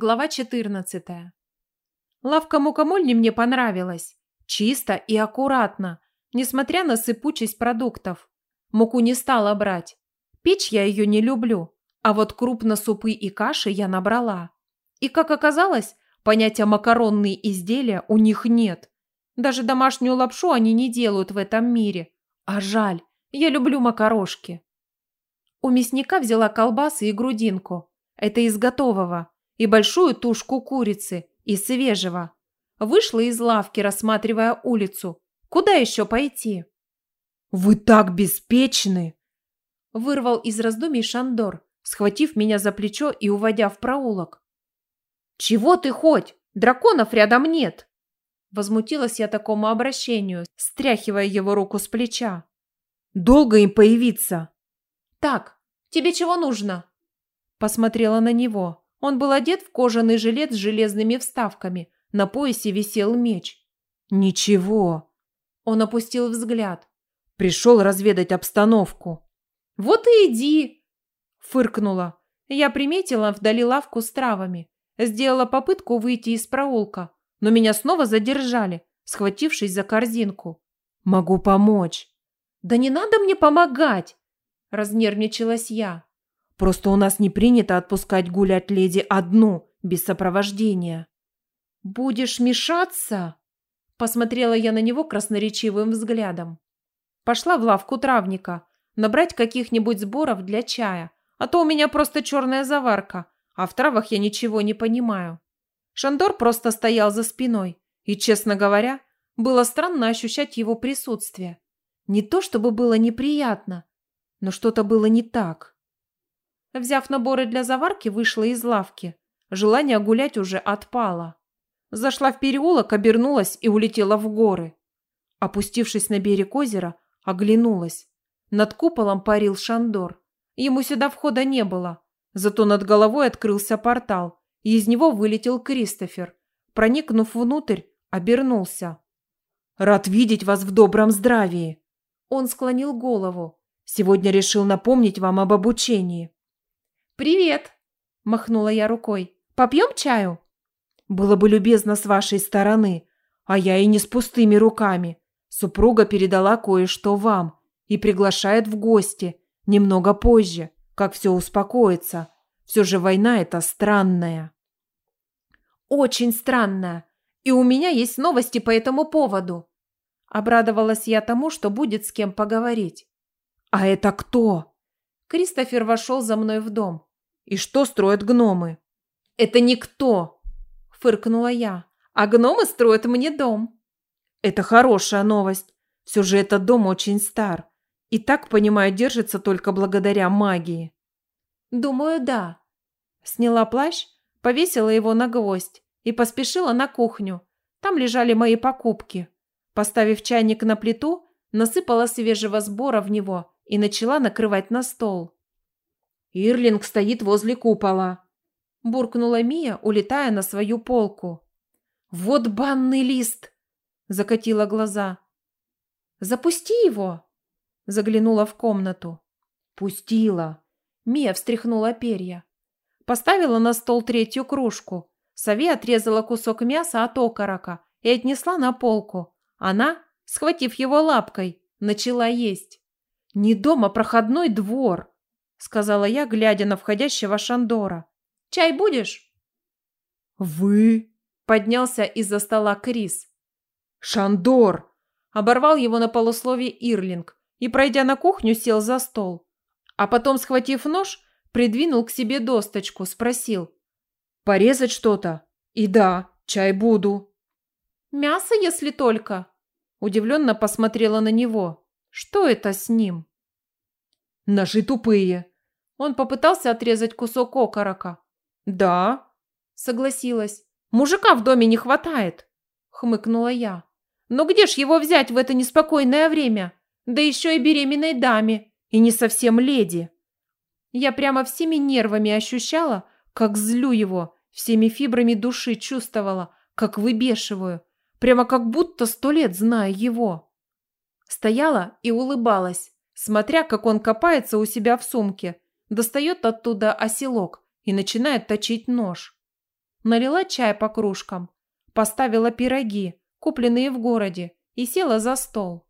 Глава 14. Лавка мукомольни мне понравилась. Чисто и аккуратно, несмотря на сыпучесть продуктов. Муку не стала брать. Печь я ее не люблю, а вот крупно-супы и каши я набрала. И, как оказалось, понятия макаронные изделия у них нет. Даже домашнюю лапшу они не делают в этом мире. А жаль, я люблю макарошки. У мясника взяла колбасы и грудинку. Это из готового и большую тушку курицы, и свежего. Вышла из лавки, рассматривая улицу. Куда еще пойти? «Вы так беспечны!» Вырвал из раздумий Шандор, схватив меня за плечо и уводя в проулок. «Чего ты хоть? Драконов рядом нет!» Возмутилась я такому обращению, стряхивая его руку с плеча. «Долго им появиться?» «Так, тебе чего нужно?» Посмотрела на него. Он был одет в кожаный жилет с железными вставками. На поясе висел меч. «Ничего». Он опустил взгляд. «Пришел разведать обстановку». «Вот и иди!» Фыркнула. Я приметила вдали лавку с травами. Сделала попытку выйти из проулка, но меня снова задержали, схватившись за корзинку. «Могу помочь». «Да не надо мне помогать!» Разнервничалась я. Просто у нас не принято отпускать гулять леди одну, без сопровождения». «Будешь мешаться?» Посмотрела я на него красноречивым взглядом. Пошла в лавку травника, набрать каких-нибудь сборов для чая, а то у меня просто черная заварка, а в травах я ничего не понимаю. Шандор просто стоял за спиной, и, честно говоря, было странно ощущать его присутствие. Не то чтобы было неприятно, но что-то было не так. Взяв наборы для заварки, вышла из лавки. Желание гулять уже отпало. Зашла в переулок, обернулась и улетела в горы. Опустившись на берег озера, оглянулась. Над куполом парил Шандор. Ему сюда входа не было. Зато над головой открылся портал, и из него вылетел Кристофер. Проникнув внутрь, обернулся. «Рад видеть вас в добром здравии!» Он склонил голову. «Сегодня решил напомнить вам об обучении. «Привет!» – махнула я рукой. «Попьем чаю?» «Было бы любезно с вашей стороны, а я и не с пустыми руками. Супруга передала кое-что вам и приглашает в гости немного позже, как все успокоится. Все же война это странная». «Очень странная. И у меня есть новости по этому поводу». Обрадовалась я тому, что будет с кем поговорить. «А это кто?» Кристофер вошел за мной в дом. И что строят гномы? Это никто, фыркнула я. А гномы строят мне дом. Это хорошая новость. Все же этот дом очень стар. И так, понимаю, держится только благодаря магии. Думаю, да. Сняла плащ, повесила его на гвоздь и поспешила на кухню. Там лежали мои покупки. Поставив чайник на плиту, насыпала свежего сбора в него и начала накрывать на стол. Ирлинг стоит возле купола. Буркнула Мия, улетая на свою полку. Вот банный лист! Закатила глаза. Запусти его! Заглянула в комнату. Пустила. Мия встряхнула перья. Поставила на стол третью кружку. Сови отрезала кусок мяса от окорока и отнесла на полку. Она, схватив его лапкой, начала есть. Не дом, а проходной двор сказала я, глядя на входящего Шандора. Чай будешь? Вы? Поднялся из-за стола Крис. Шандор! Оборвал его на полусловие Ирлинг и, пройдя на кухню, сел за стол. А потом, схватив нож, придвинул к себе досточку, спросил. «Порезать что-то?» «И да, чай буду». «Мясо, если только?» Удивленно посмотрела на него. «Что это с ним?» «Ножи тупые. Он попытался отрезать кусок окорока. «Да», — согласилась. «Мужика в доме не хватает», — хмыкнула я. «Но где ж его взять в это неспокойное время? Да еще и беременной даме, и не совсем леди». Я прямо всеми нервами ощущала, как злю его, всеми фибрами души чувствовала, как выбешиваю, прямо как будто сто лет знаю его. Стояла и улыбалась, смотря, как он копается у себя в сумке, достает оттуда оселок и начинает точить нож. налила чай по кружкам, поставила пироги, купленные в городе, и села за стол.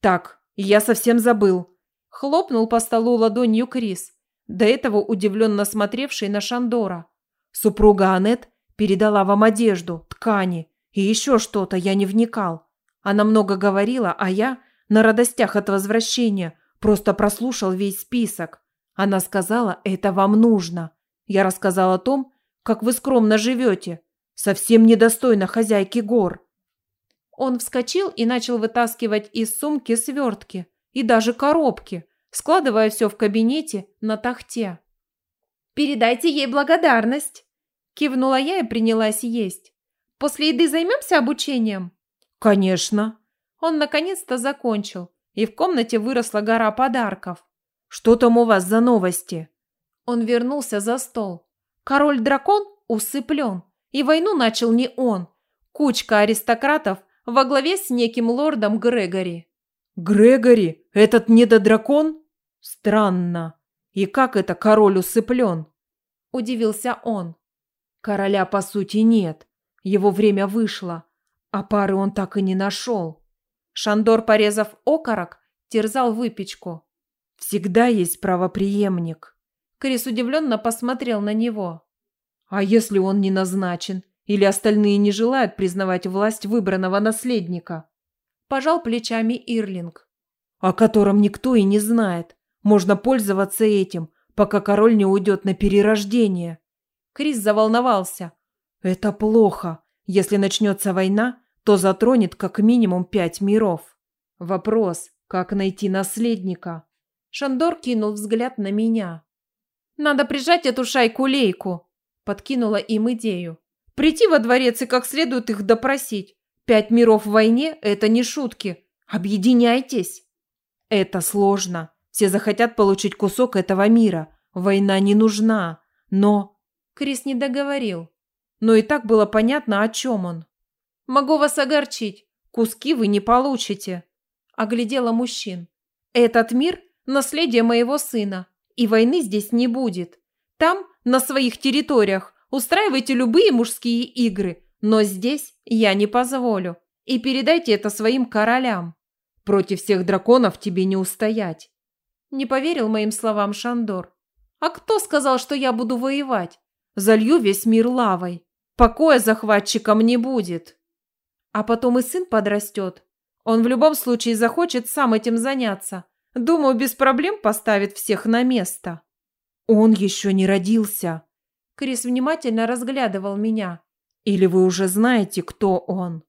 «Так, я совсем забыл», – хлопнул по столу ладонью Крис, до этого удивленно смотревший на Шандора. «Супруга Анет передала вам одежду, ткани и еще что-то, я не вникал. Она много говорила, а я на радостях от возвращения просто прослушал весь список. Она сказала, это вам нужно. Я рассказал о том, как вы скромно живете, совсем недостойно хозяйки гор. Он вскочил и начал вытаскивать из сумки свертки и даже коробки, складывая все в кабинете на тахте. «Передайте ей благодарность!» Кивнула я и принялась есть. «После еды займемся обучением?» «Конечно!» Он наконец-то закончил, и в комнате выросла гора подарков. «Что там у вас за новости?» Он вернулся за стол. Король-дракон усыплен, и войну начал не он. Кучка аристократов во главе с неким лордом Грегори. «Грегори? Этот недодракон? Странно. И как это король усыплен?» Удивился он. Короля, по сути, нет. Его время вышло, а пары он так и не нашел. Шандор, порезав окорок, терзал выпечку. «Всегда есть правоприемник». Крис удивленно посмотрел на него. «А если он не назначен? Или остальные не желают признавать власть выбранного наследника?» Пожал плечами Ирлинг. «О котором никто и не знает. Можно пользоваться этим, пока король не уйдет на перерождение». Крис заволновался. «Это плохо. Если начнется война, то затронет как минимум пять миров. Вопрос, как найти наследника?» Шандор кинул взгляд на меня. «Надо прижать эту шайку-лейку», – подкинула им идею. Прийти во дворец и как следует их допросить. Пять миров в войне – это не шутки. Объединяйтесь. Это сложно. Все захотят получить кусок этого мира. Война не нужна. Но... Крис не договорил. Но и так было понятно, о чем он. Могу вас огорчить. Куски вы не получите. Оглядела мужчин. Этот мир – наследие моего сына. И войны здесь не будет. Там, на своих территориях, Устраивайте любые мужские игры, но здесь я не позволю. И передайте это своим королям. Против всех драконов тебе не устоять. Не поверил моим словам Шандор. А кто сказал, что я буду воевать? Залью весь мир лавой. Покоя захватчикам не будет. А потом и сын подрастет. Он в любом случае захочет сам этим заняться. Думаю, без проблем поставит всех на место. Он еще не родился. Крис внимательно разглядывал меня. «Или вы уже знаете, кто он?»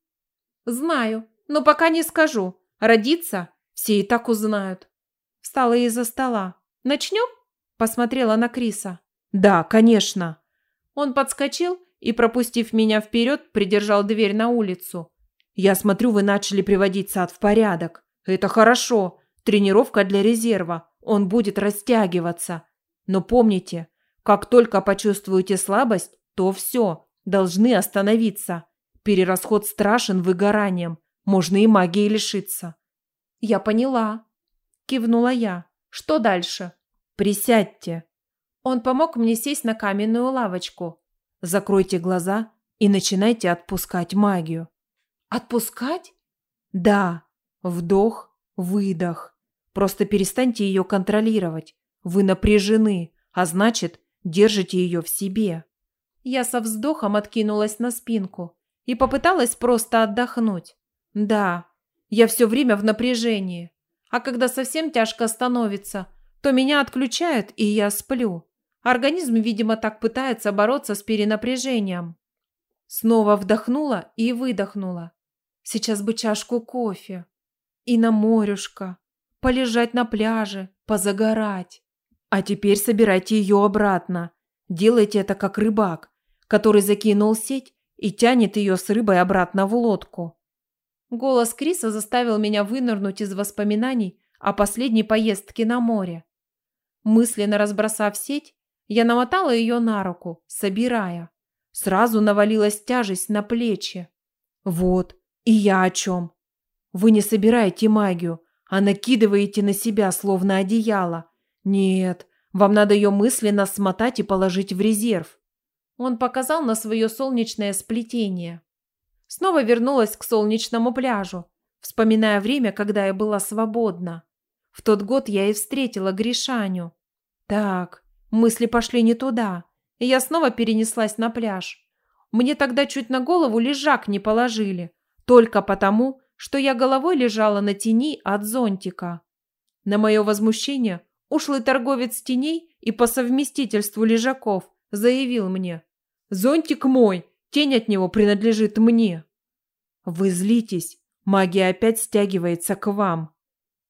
«Знаю, но пока не скажу. Родиться все и так узнают». Встала из-за стола. «Начнем?» Посмотрела на Криса. «Да, конечно». Он подскочил и, пропустив меня вперед, придержал дверь на улицу. «Я смотрю, вы начали приводить сад в порядок. Это хорошо. Тренировка для резерва. Он будет растягиваться. Но помните, как только почувствуете слабость, то все, должны остановиться. Перерасход страшен выгоранием, можно и магии лишиться. Я поняла. Кивнула я. Что дальше? Присядьте. Он помог мне сесть на каменную лавочку. Закройте глаза и начинайте отпускать магию. Отпускать? Да. Вдох, выдох. Просто перестаньте ее контролировать. Вы напряжены, а значит, держите ее в себе. Я со вздохом откинулась на спинку и попыталась просто отдохнуть. Да, я все время в напряжении. А когда совсем тяжко становится, то меня отключают, и я сплю. Организм, видимо, так пытается бороться с перенапряжением. Снова вдохнула и выдохнула. Сейчас бы чашку кофе. И на морюшко. Полежать на пляже, позагорать. А теперь собирайте ее обратно. Делайте это как рыбак, который закинул сеть и тянет ее с рыбой обратно в лодку. Голос Криса заставил меня вынырнуть из воспоминаний о последней поездке на море. Мысленно разбросав сеть, я намотала ее на руку, собирая. Сразу навалилась тяжесть на плечи. Вот, и я о чем. Вы не собираете магию, а накидываете на себя, словно одеяло, нет, вам надо ее мысленно смотать и положить в резерв. Он показал на свое солнечное сплетение. Снова вернулась к солнечному пляжу, вспоминая время, когда я была свободна. В тот год я и встретила Гришаню. Так, мысли пошли не туда, и я снова перенеслась на пляж. Мне тогда чуть на голову лежак не положили, только потому, что я головой лежала на тени от зонтика. На мое возмущение ушлый торговец теней и по совместительству лежаков заявил мне «Зонтик мой, тень от него принадлежит мне». «Вы злитесь, магия опять стягивается к вам»,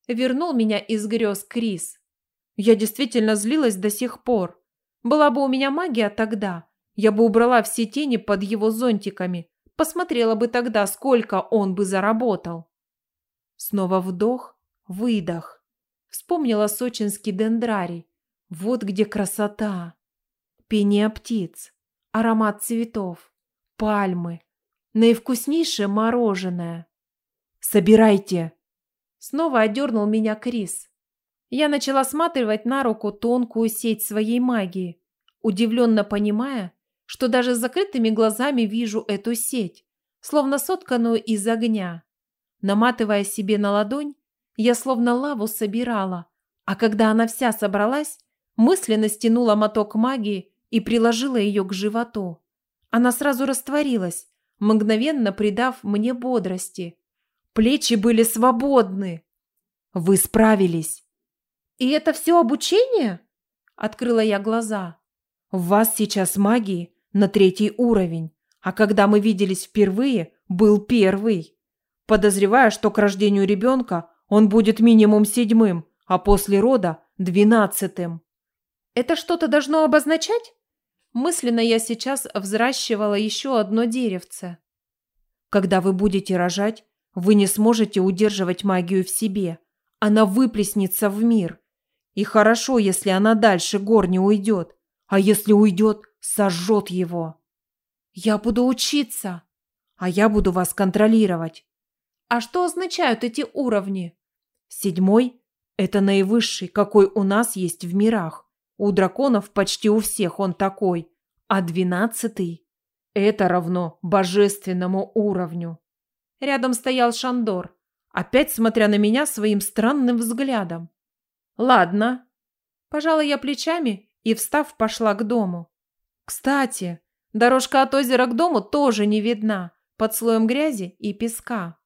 вернул меня из грез Крис. Я действительно злилась до сих пор. Была бы у меня магия тогда, я бы убрала все тени под его зонтиками, посмотрела бы тогда, сколько он бы заработал. Снова вдох, выдох. Вспомнила сочинский дендрарий. Вот где красота. Пение птиц, аромат цветов, пальмы, наивкуснейшее мороженое. «Собирайте!» Снова одернул меня Крис. Я начала сматривать на руку тонкую сеть своей магии, удивленно понимая, что даже с закрытыми глазами вижу эту сеть, словно сотканную из огня. Наматывая себе на ладонь, я словно лаву собирала, а когда она вся собралась, мысленно стянула моток магии и приложила ее к животу. Она сразу растворилась, мгновенно придав мне бодрости. Плечи были свободны. Вы справились. И это все обучение? Открыла я глаза. В вас сейчас магии на третий уровень, а когда мы виделись впервые, был первый. Подозревая, что к рождению ребенка он будет минимум седьмым, а после рода – двенадцатым. Это что-то должно обозначать? Мысленно я сейчас взращивала еще одно деревце. Когда вы будете рожать, вы не сможете удерживать магию в себе. Она выплеснется в мир. И хорошо, если она дальше гор не уйдет. А если уйдет, сожжет его. Я буду учиться, а я буду вас контролировать. А что означают эти уровни? Седьмой – это наивысший, какой у нас есть в мирах. У драконов почти у всех он такой. А двенадцатый – это равно божественному уровню. Рядом стоял Шандор, опять смотря на меня своим странным взглядом. Ладно. Пожала я плечами и, встав, пошла к дому. Кстати, дорожка от озера к дому тоже не видна под слоем грязи и песка.